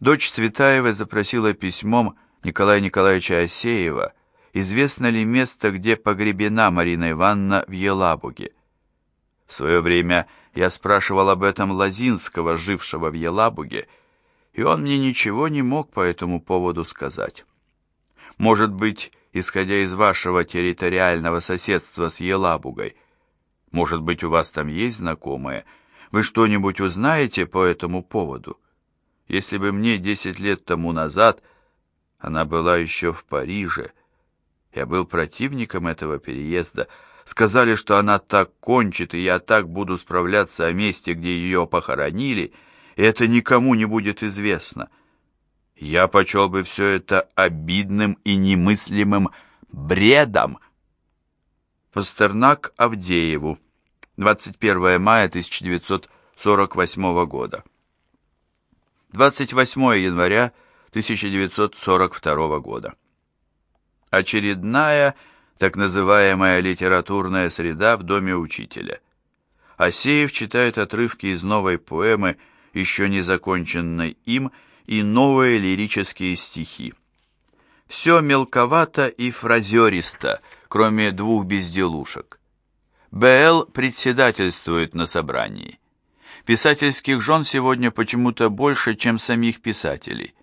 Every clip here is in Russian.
Дочь Цветаевой запросила письмом Николая Николаевича Осеева, известно ли место, где погребена Марина Ивановна в Елабуге. В свое время я спрашивал об этом Лазинского, жившего в Елабуге, и он мне ничего не мог по этому поводу сказать. Может быть, исходя из вашего территориального соседства с Елабугой, может быть, у вас там есть знакомые, вы что-нибудь узнаете по этому поводу? Если бы мне десять лет тому назад она была еще в Париже, я был противником этого переезда, сказали, что она так кончит, и я так буду справляться о месте, где ее похоронили, и это никому не будет известно. Я почел бы все это обидным и немыслимым бредом. Пастернак Авдееву, 21 мая 1948 года. 28 января 1942 года. Очередная так называемая литературная среда в доме учителя. Асеев читает отрывки из новой поэмы, еще не законченной им, и новые лирические стихи. Все мелковато и фразеристо, кроме двух безделушек. Б.Л. председательствует на собрании. Писательских жен сегодня почему-то больше, чем самих писателей.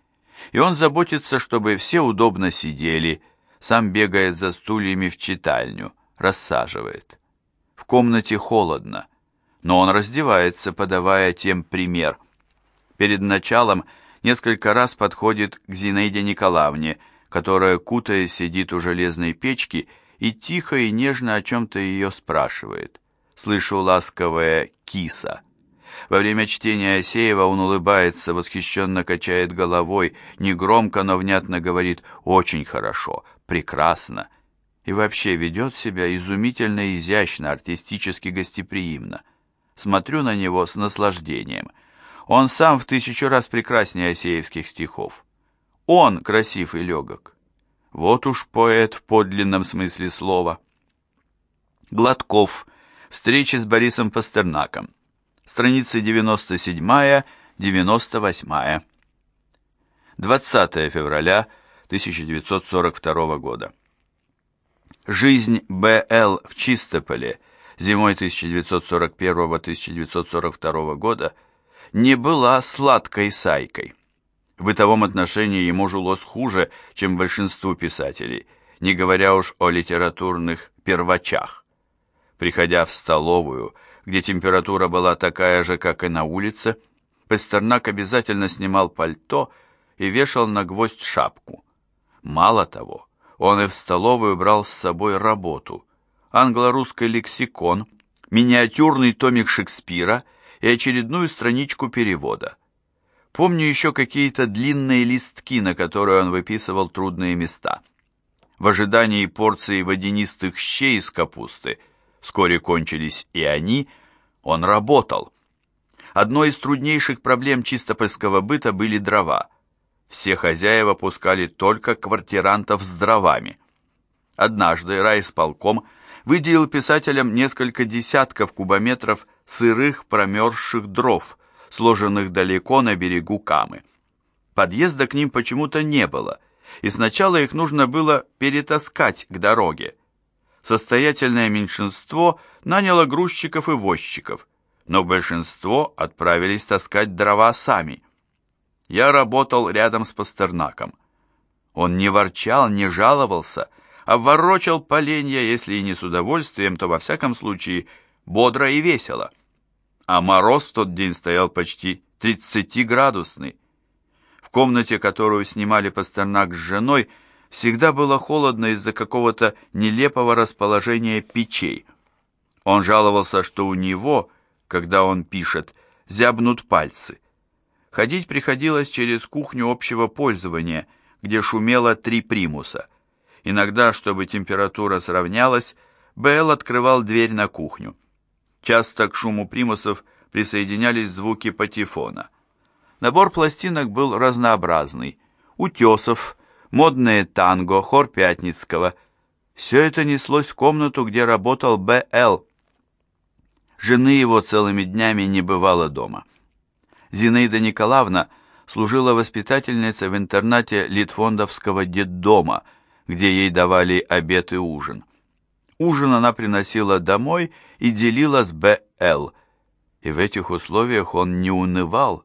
И он заботится, чтобы все удобно сидели, сам бегает за стульями в читальню, рассаживает. В комнате холодно, но он раздевается, подавая тем пример. Перед началом несколько раз подходит к Зинаиде Николаевне, которая, кутаясь, сидит у железной печки и тихо и нежно о чем-то ее спрашивает. Слышу ласковое «киса». Во время чтения Осеева он улыбается, восхищенно качает головой, негромко, но внятно говорит «очень хорошо», «прекрасно» и вообще ведет себя изумительно изящно, артистически гостеприимно. Смотрю на него с наслаждением. Он сам в тысячу раз прекраснее Осеевских стихов. Он красив и легок. Вот уж поэт в подлинном смысле слова. Гладков. Встречи с Борисом Пастернаком страницы 97-98. 20 февраля 1942 года. Жизнь Б.Л. в Чистополе зимой 1941-1942 года не была сладкой сайкой. В бытовом отношении ему жилось хуже, чем большинству писателей, не говоря уж о литературных первачах. Приходя в столовую, где температура была такая же, как и на улице, Пастернак обязательно снимал пальто и вешал на гвоздь шапку. Мало того, он и в столовую брал с собой работу, англо-русский лексикон, миниатюрный томик Шекспира и очередную страничку перевода. Помню еще какие-то длинные листки, на которые он выписывал трудные места. В ожидании порции водянистых щей из капусты Вскоре кончились и они, он работал. Одной из труднейших проблем чистопольского быта были дрова. Все хозяева пускали только квартирантов с дровами. Однажды райисполком выделил писателям несколько десятков кубометров сырых промерзших дров, сложенных далеко на берегу Камы. Подъезда к ним почему-то не было, и сначала их нужно было перетаскать к дороге состоятельное меньшинство наняло грузчиков и возчиков, но большинство отправились таскать дрова сами. Я работал рядом с Пастернаком. Он не ворчал, не жаловался, а ворочал поленья, если и не с удовольствием, то во всяком случае бодро и весело. А мороз в тот день стоял почти 30-градусный. В комнате, которую снимали Пастернак с женой, всегда было холодно из-за какого-то нелепого расположения печей. Он жаловался, что у него, когда он пишет, зябнут пальцы. Ходить приходилось через кухню общего пользования, где шумело три примуса. Иногда, чтобы температура сравнялась, Бэл открывал дверь на кухню. Часто к шуму примусов присоединялись звуки патефона. Набор пластинок был разнообразный. Утесов, модное танго, хор Пятницкого. Все это неслось в комнату, где работал Б.Л. Жены его целыми днями не бывало дома. Зинаида Николаевна служила воспитательницей в интернате Литфондовского детдома, где ей давали обед и ужин. Ужин она приносила домой и делила с Б.Л. И в этих условиях он не унывал.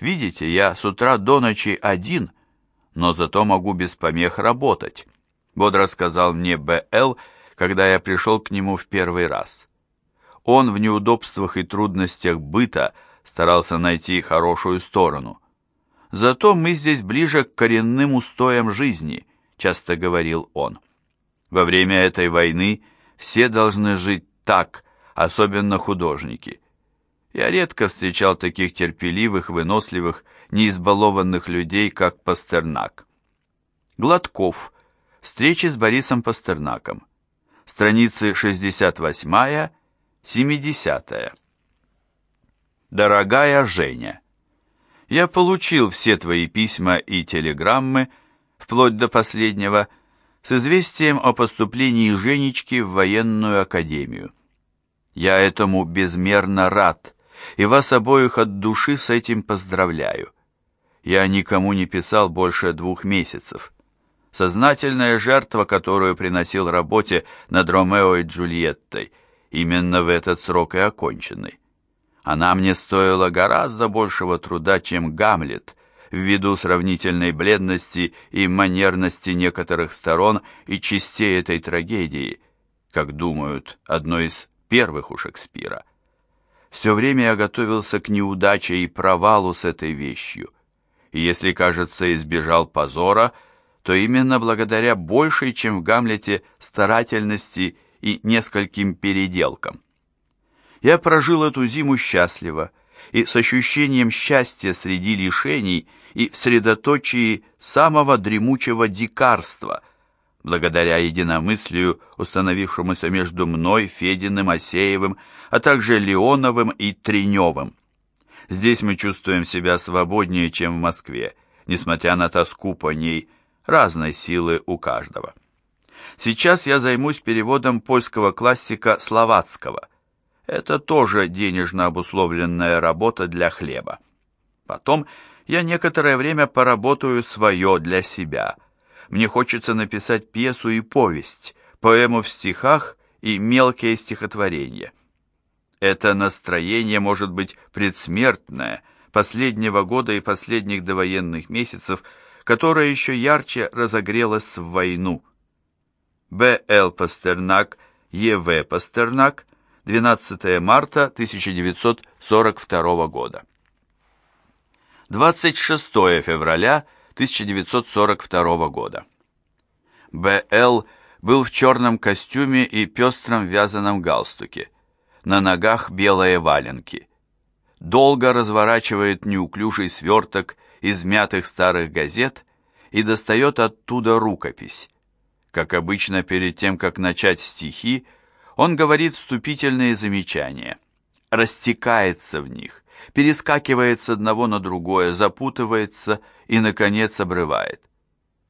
Видите, я с утра до ночи один, но зато могу без помех работать, бодро сказал мне Б.Л., когда я пришел к нему в первый раз. Он в неудобствах и трудностях быта старался найти хорошую сторону. Зато мы здесь ближе к коренным устоям жизни, часто говорил он. Во время этой войны все должны жить так, особенно художники. Я редко встречал таких терпеливых, выносливых, неизбалованных людей, как Пастернак. Гладков. Встречи с Борисом Пастернаком. Страницы 68-70. Дорогая Женя, я получил все твои письма и телеграммы, вплоть до последнего, с известием о поступлении Женечки в военную академию. Я этому безмерно рад, и вас обоих от души с этим поздравляю. Я никому не писал больше двух месяцев. Сознательная жертва, которую приносил работе над Ромео и Джульеттой, именно в этот срок и оконченный. Она мне стоила гораздо большего труда, чем Гамлет, ввиду сравнительной бледности и манерности некоторых сторон и частей этой трагедии, как думают, одной из первых у Шекспира. Все время я готовился к неудаче и провалу с этой вещью, и если, кажется, избежал позора, то именно благодаря большей, чем в Гамлете, старательности и нескольким переделкам. Я прожил эту зиму счастливо и с ощущением счастья среди лишений и в средоточии самого дремучего дикарства, благодаря единомыслию, установившемуся между мной, Фединым, Осеевым, а также Леоновым и Треневым. Здесь мы чувствуем себя свободнее, чем в Москве, несмотря на тоску по ней, разной силы у каждого. Сейчас я займусь переводом польского классика Словацкого. Это тоже денежно обусловленная работа для хлеба. Потом я некоторое время поработаю свое для себя. Мне хочется написать пьесу и повесть, поэму в стихах и мелкие стихотворения. Это настроение может быть предсмертное, последнего года и последних довоенных месяцев, которое еще ярче разогрелось в войну. Б. Л. Пастернак, Е. В. Пастернак, 12 марта 1942 года. 26 февраля 1942 года. Б.Л. был в черном костюме и пестром вязаном галстуке. На ногах белые валенки. Долго разворачивает неуклюжий сверток из мятых старых газет и достает оттуда рукопись. Как обычно, перед тем, как начать стихи, он говорит вступительные замечания, растекается в них, перескакивает с одного на другое, запутывается и, наконец, обрывает.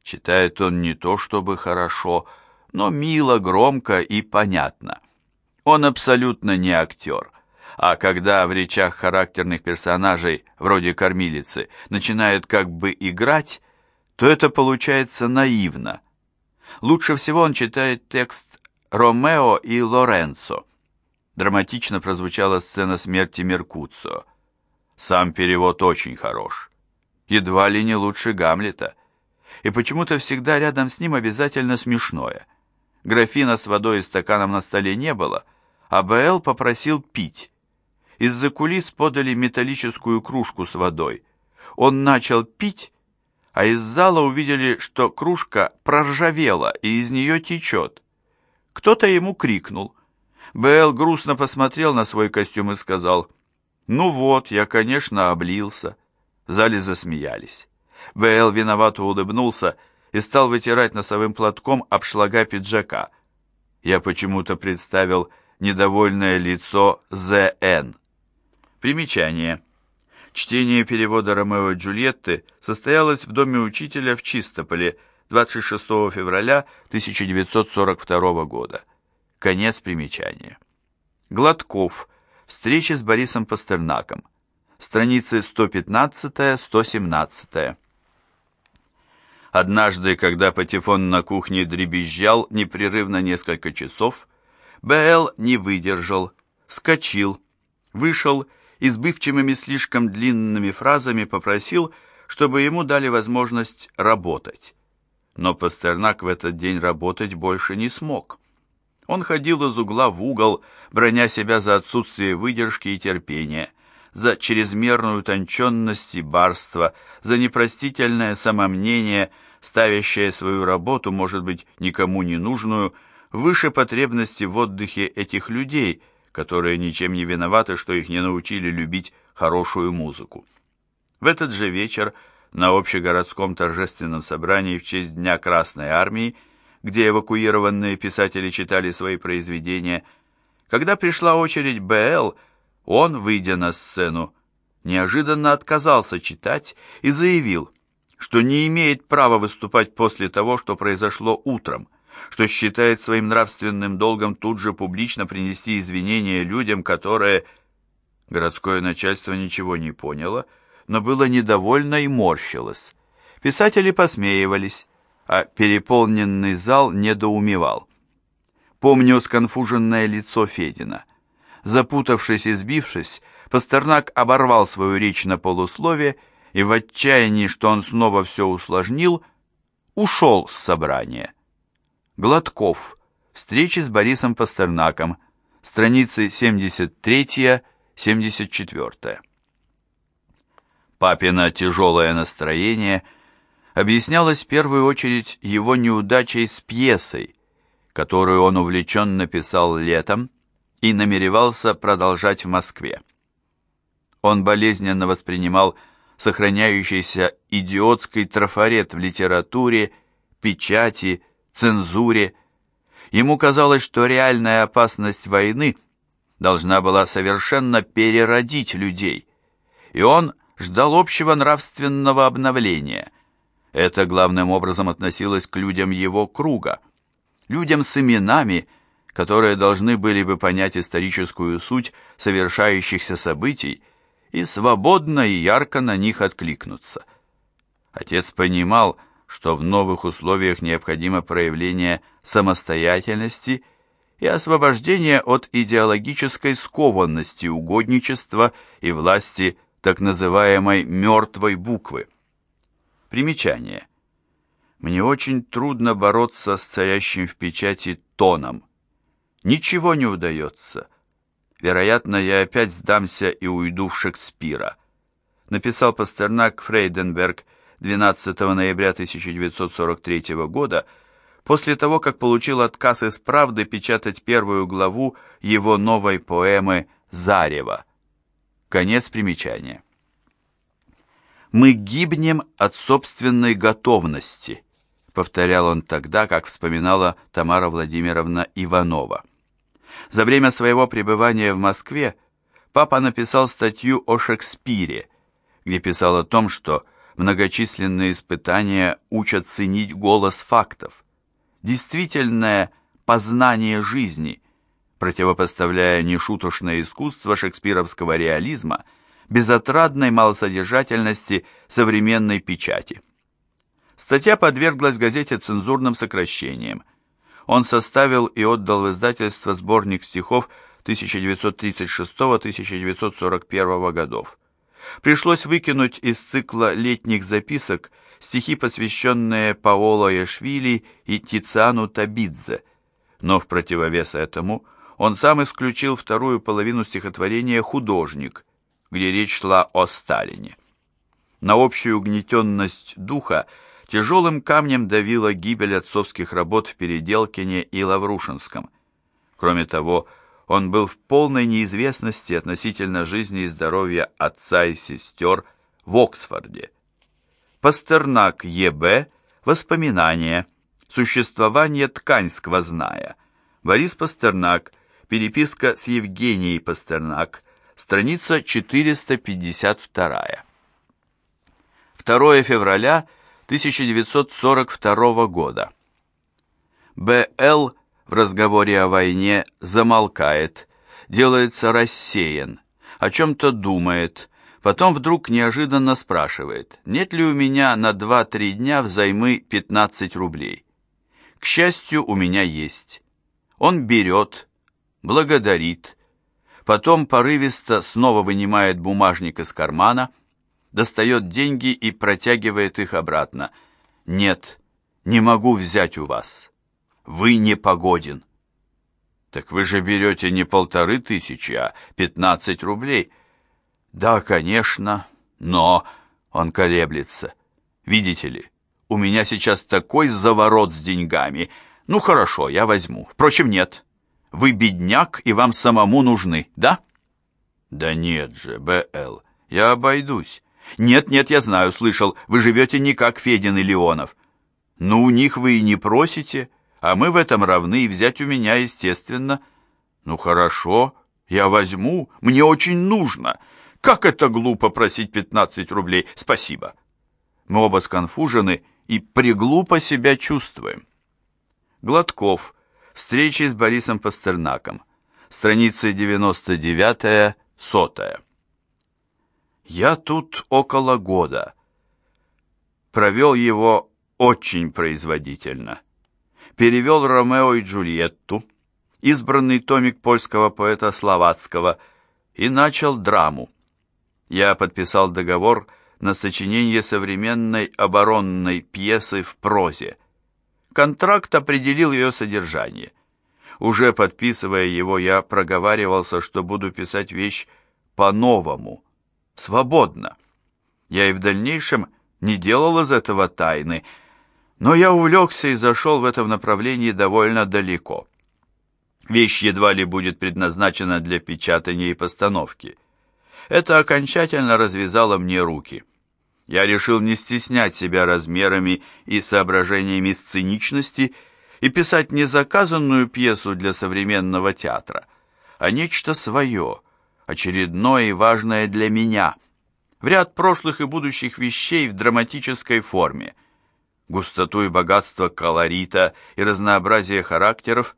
Читает он не то чтобы хорошо, но мило, громко и понятно. Он абсолютно не актер. А когда в речах характерных персонажей, вроде кормилицы, начинает как бы играть, то это получается наивно. Лучше всего он читает текст «Ромео и Лоренцо». Драматично прозвучала сцена смерти Меркуцио. Сам перевод очень хорош. Едва ли не лучше Гамлета. И почему-то всегда рядом с ним обязательно смешное. Графина с водой и стаканом на столе не было, а Б.Л. попросил пить. Из-за кулис подали металлическую кружку с водой. Он начал пить, а из зала увидели, что кружка проржавела и из нее течет. Кто-то ему крикнул. Б.Л. грустно посмотрел на свой костюм и сказал — «Ну вот, я, конечно, облился». В зале засмеялись. Б.Л. виновато улыбнулся и стал вытирать носовым платком обшлага пиджака. Я почему-то представил недовольное лицо З.Н. Примечание. Чтение перевода Ромео и Джульетты состоялось в доме учителя в Чистополе 26 февраля 1942 года. Конец примечания. Гладков. Встречи с Борисом Пастернаком. страницы 115-117. Однажды, когда патефон на кухне дребезжал непрерывно несколько часов, Б.Л. не выдержал, скочил, вышел и с бывчимыми слишком длинными фразами попросил, чтобы ему дали возможность работать. Но Пастернак в этот день работать больше не смог. Он ходил из угла в угол, броня себя за отсутствие выдержки и терпения, за чрезмерную утонченность и барство, за непростительное самомнение, ставящее свою работу, может быть, никому не нужную, выше потребности в отдыхе этих людей, которые ничем не виноваты, что их не научили любить хорошую музыку. В этот же вечер на общегородском торжественном собрании в честь Дня Красной Армии где эвакуированные писатели читали свои произведения. Когда пришла очередь Б.Л., он, выйдя на сцену, неожиданно отказался читать и заявил, что не имеет права выступать после того, что произошло утром, что считает своим нравственным долгом тут же публично принести извинения людям, которые... Городское начальство ничего не поняло, но было недовольно и морщилось. Писатели посмеивались, а переполненный зал недоумевал. Помню сконфуженное лицо Федина. Запутавшись и сбившись, Пастернак оборвал свою речь на полуслове и в отчаянии, что он снова все усложнил, ушел с собрания. Гладков. Встречи с Борисом Пастернаком. Страницы 73-74. Папина тяжелое настроение – объяснялось в первую очередь его неудачей с пьесой, которую он увлеченно писал летом и намеревался продолжать в Москве. Он болезненно воспринимал сохраняющийся идиотский трафарет в литературе, печати, цензуре. Ему казалось, что реальная опасность войны должна была совершенно переродить людей, и он ждал общего нравственного обновления – это главным образом относилось к людям его круга, людям с именами, которые должны были бы понять историческую суть совершающихся событий и свободно и ярко на них откликнуться. Отец понимал, что в новых условиях необходимо проявление самостоятельности и освобождение от идеологической скованности угодничества и власти так называемой «мертвой буквы». Примечание. Мне очень трудно бороться с царящим в печати тоном. Ничего не удается. Вероятно, я опять сдамся и уйду в Шекспира. Написал Пастернак Фрейденберг 12 ноября 1943 года, после того, как получил отказ из «Правды» печатать первую главу его новой поэмы «Зарево». Конец примечания мы гибнем от собственной готовности, повторял он тогда, как вспоминала Тамара Владимировна Иванова. За время своего пребывания в Москве папа написал статью о Шекспире, где писал о том, что многочисленные испытания учат ценить голос фактов, действительное познание жизни, противопоставляя нешуточное искусство шекспировского реализма – безотрадной малосодержательности современной печати. Статья подверглась газете цензурным сокращениям. Он составил и отдал в издательство сборник стихов 1936-1941 годов. Пришлось выкинуть из цикла летних записок стихи, посвященные Паоло Яшвили и Тициану Табидзе, но в противовес этому он сам исключил вторую половину стихотворения «Художник», где речь шла о Сталине. На общую угнетенность духа тяжелым камнем давила гибель отцовских работ в Переделкине и Лаврушинском. Кроме того, он был в полной неизвестности относительно жизни и здоровья отца и сестер в Оксфорде. Пастернак Е.Б. Воспоминания. Существование ткань сквозная. Борис Пастернак. Переписка с Евгенией Пастернак страница 452. 2 февраля 1942 года. Б.Л. в разговоре о войне замолкает, делается рассеян, о чем-то думает, Потом вдруг неожиданно спрашивает, нет ли у меня на 2-3 дня взаймы 15 рублей. К счастью, у меня есть. Он берет, благодарит, потом порывисто снова вынимает бумажник из кармана, достает деньги и протягивает их обратно. «Нет, не могу взять у вас. Вы не погоден». «Так вы же берете не полторы тысячи, а пятнадцать рублей». «Да, конечно, но...» — он колеблется. «Видите ли, у меня сейчас такой заворот с деньгами. Ну, хорошо, я возьму. Впрочем, нет. Вы бедняк, и вам самому нужны, да?» «Да нет же, Б.Л., я обойдусь». «Нет, нет, я знаю, слышал, вы живете не как Федин и Леонов. Ну, у них вы и не просите, а мы в этом равны, и взять у меня, естественно». «Ну, хорошо, я возьму, мне очень нужно. Как это глупо просить 15 рублей? Спасибо». Мы оба сконфужены и приглупо себя чувствуем. Гладков. Встречи с Борисом Пастернаком. Страница 99 сотая. Я тут около года. Провел его очень производительно. Перевел Ромео и Джульетту, избранный томик польского поэта Словацкого, и начал драму. Я подписал договор на сочинение современной оборонной пьесы в прозе. Контракт определил ее содержание. Уже подписывая его, я проговаривался, что буду писать вещь по-новому – свободно. Я и в дальнейшем не делал из этого тайны, но я увлекся и зашел в этом направлении довольно далеко. Вещь едва ли будет предназначена для печатания и постановки. Это окончательно развязало мне руки. Я решил не стеснять себя размерами и соображениями сценичности и писать не заказанную пьесу для современного театра, а нечто свое – очередное и важное для меня, в ряд прошлых и будущих вещей в драматической форме. Густоту и богатство колорита и разнообразие характеров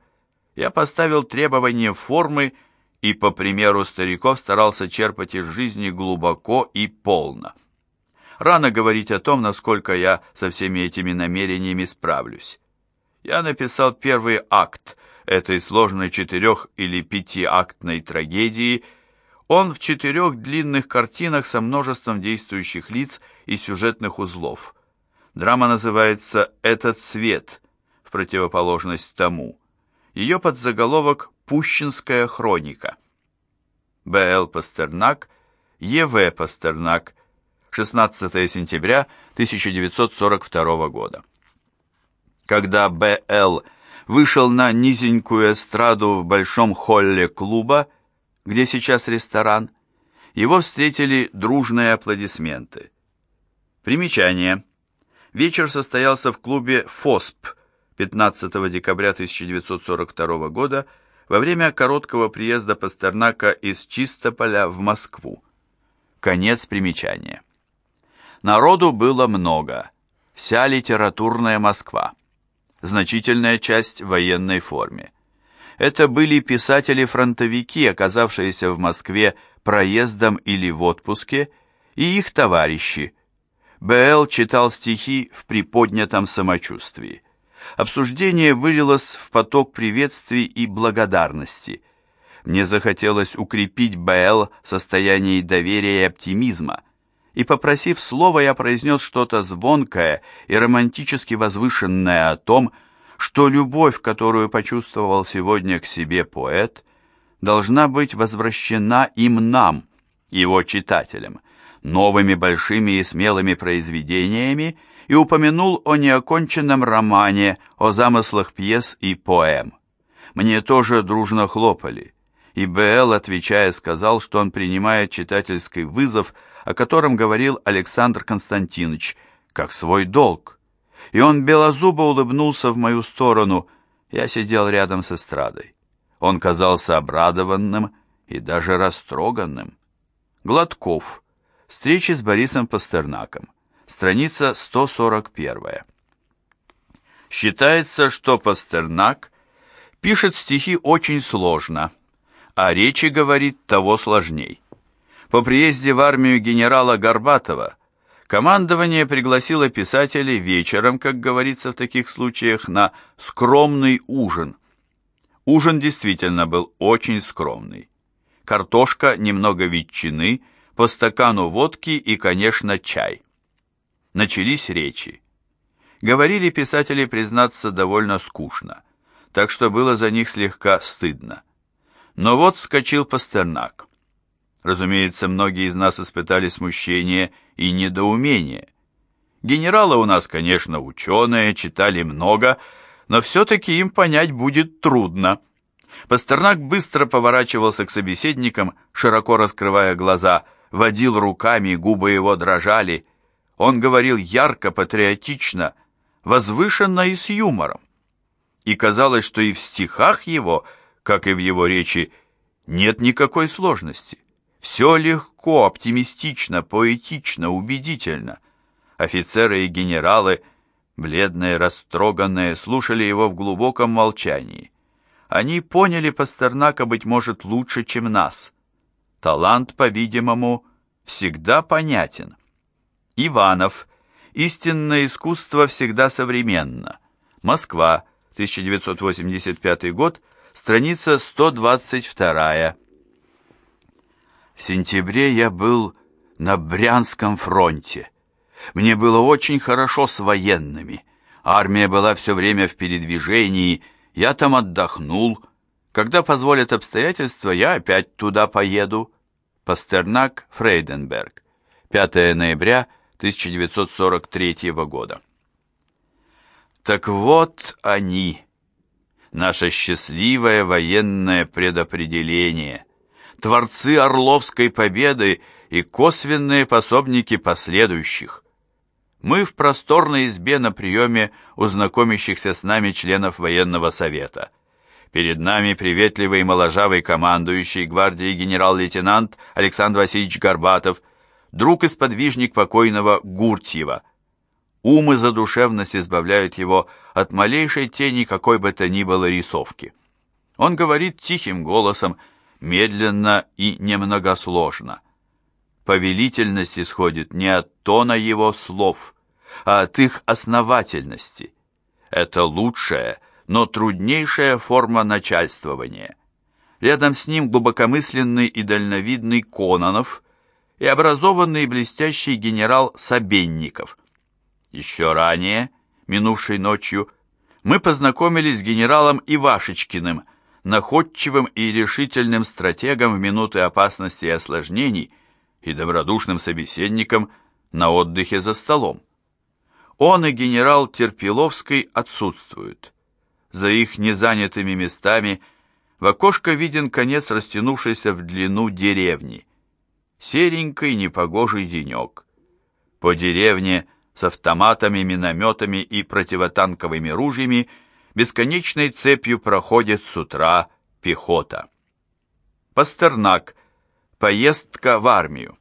я поставил требования формы и, по примеру стариков, старался черпать из жизни глубоко и полно. Рано говорить о том, насколько я со всеми этими намерениями справлюсь. Я написал первый акт этой сложной четырех- или пятиактной трагедии – он в четырех длинных картинах со множеством действующих лиц и сюжетных узлов. Драма называется «Этот свет», в противоположность тому. Ее подзаголовок «Пущинская хроника». Б.Л. Пастернак, Е.В. Пастернак, 16 сентября 1942 года. Когда Б.Л. вышел на низенькую эстраду в большом холле клуба, где сейчас ресторан, его встретили дружные аплодисменты. Примечание. Вечер состоялся в клубе «ФОСП» 15 декабря 1942 года во время короткого приезда Пастернака из Чистополя в Москву. Конец примечания. Народу было много. Вся литературная Москва. Значительная часть в военной форме. Это были писатели-фронтовики, оказавшиеся в Москве проездом или в отпуске, и их товарищи. Б.Л. читал стихи в приподнятом самочувствии. Обсуждение вылилось в поток приветствий и благодарности. Мне захотелось укрепить Б.Л. в состоянии доверия и оптимизма, и, попросив слова, я произнес что-то звонкое и романтически возвышенное о том, что любовь, которую почувствовал сегодня к себе поэт, должна быть возвращена им нам, его читателям, новыми большими и смелыми произведениями и упомянул о неоконченном романе, о замыслах пьес и поэм. Мне тоже дружно хлопали, и Б.Л., отвечая, сказал, что он принимает читательский вызов, о котором говорил Александр Константинович, как свой долг и он белозубо улыбнулся в мою сторону. Я сидел рядом с эстрадой. Он казался обрадованным и даже растроганным. Гладков. Встречи с Борисом Пастернаком. Страница 141. Считается, что Пастернак пишет стихи очень сложно, а речи говорит того сложней. По приезде в армию генерала Горбатова командование пригласило писателей вечером, как говорится в таких случаях, на скромный ужин. Ужин действительно был очень скромный. Картошка, немного ветчины, по стакану водки и, конечно, чай. Начались речи. Говорили писатели, признаться, довольно скучно, так что было за них слегка стыдно. Но вот вскочил Пастернак. Разумеется, многие из нас испытали смущение и недоумение. Генералы у нас, конечно, ученые, читали много, но все-таки им понять будет трудно. Пастернак быстро поворачивался к собеседникам, широко раскрывая глаза, водил руками, губы его дрожали. Он говорил ярко, патриотично, возвышенно и с юмором. И казалось, что и в стихах его, как и в его речи, нет никакой сложности. Все легко, оптимистично, поэтично, убедительно. Офицеры и генералы, бледные, растроганные, слушали его в глубоком молчании. Они поняли Пастернака, быть может, лучше, чем нас. Талант, по-видимому, всегда понятен. Иванов. Истинное искусство всегда современно. Москва, 1985 год, страница 122. В сентябре я был на Брянском фронте. Мне было очень хорошо с военными. Армия была все время в передвижении, я там отдохнул. Когда позволят обстоятельства, я опять туда поеду. Пастернак, Фрейденберг. 5 ноября 1943 года. Так вот они, наше счастливое военное предопределение – творцы Орловской победы и косвенные пособники последующих. Мы в просторной избе на приеме у знакомящихся с нами членов военного совета. Перед нами приветливый моложавый командующий гвардии генерал-лейтенант Александр Васильевич Горбатов, друг и сподвижник покойного Гуртьева. Ум и задушевность избавляют его от малейшей тени какой бы то ни было рисовки. Он говорит тихим голосом, медленно и немногосложно. Повелительность исходит не от тона его слов, а от их основательности. Это лучшая, но труднейшая форма начальствования. Рядом с ним глубокомысленный и дальновидный Кононов и образованный и блестящий генерал Собенников. Еще ранее, минувшей ночью, мы познакомились с генералом Ивашечкиным, находчивым и решительным стратегом в минуты опасности и осложнений и добродушным собеседником на отдыхе за столом. Он и генерал Терпиловский отсутствуют. За их незанятыми местами в окошко виден конец растянувшейся в длину деревни. Серенький непогожий денек. По деревне с автоматами, минометами и противотанковыми ружьями – бесконечной цепью проходит с утра пехота. Пастернак. Поездка в армию.